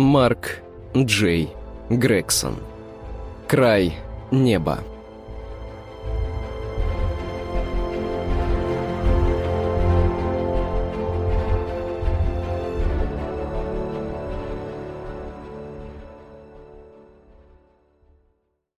Марк Джей Грегсон. Край неба.